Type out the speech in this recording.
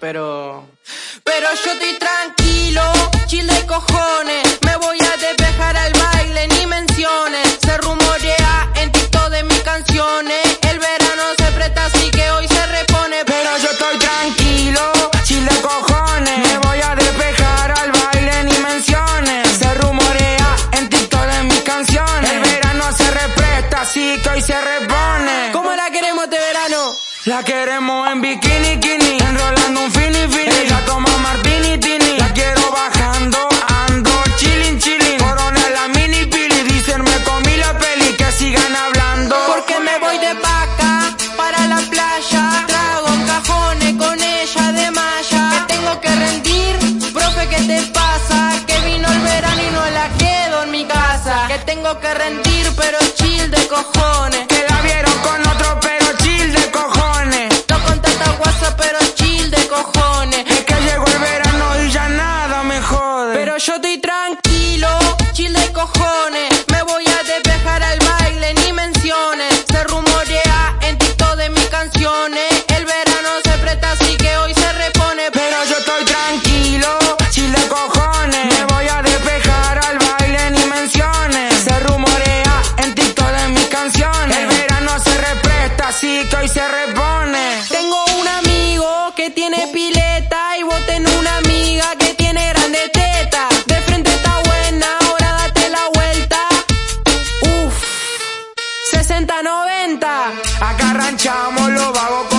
pero... Pero yo estoy tranquilo, chill de cojones. Me voy a despejar al baile, ni menciones. Se rumorea en TikTok de mis canciones. El verano se presta, así que hoy se repone. Pero yo estoy tranquilo, chill de cojones. Me voy a despejar al baile, ni menciones. Se rumorea en TikTok de mis canciones. El verano se represta, así que hoy se repone. La queremos en bikini, kini, enrolando un fini, fini. Ella toma martini, tini. La quiero bajando, ando chilling, chilling. Corona la mini pili, dicen me comí la peli, que sigan hablando. Porque me voy de vaca para la playa. Trago cajones con ella de malla. Que tengo que rendir, profe, ¿qué te pasa? Que vino el verano y no la quedo en mi casa. Que tengo que rendir, pero 60-90. Acá ranchamos los vagos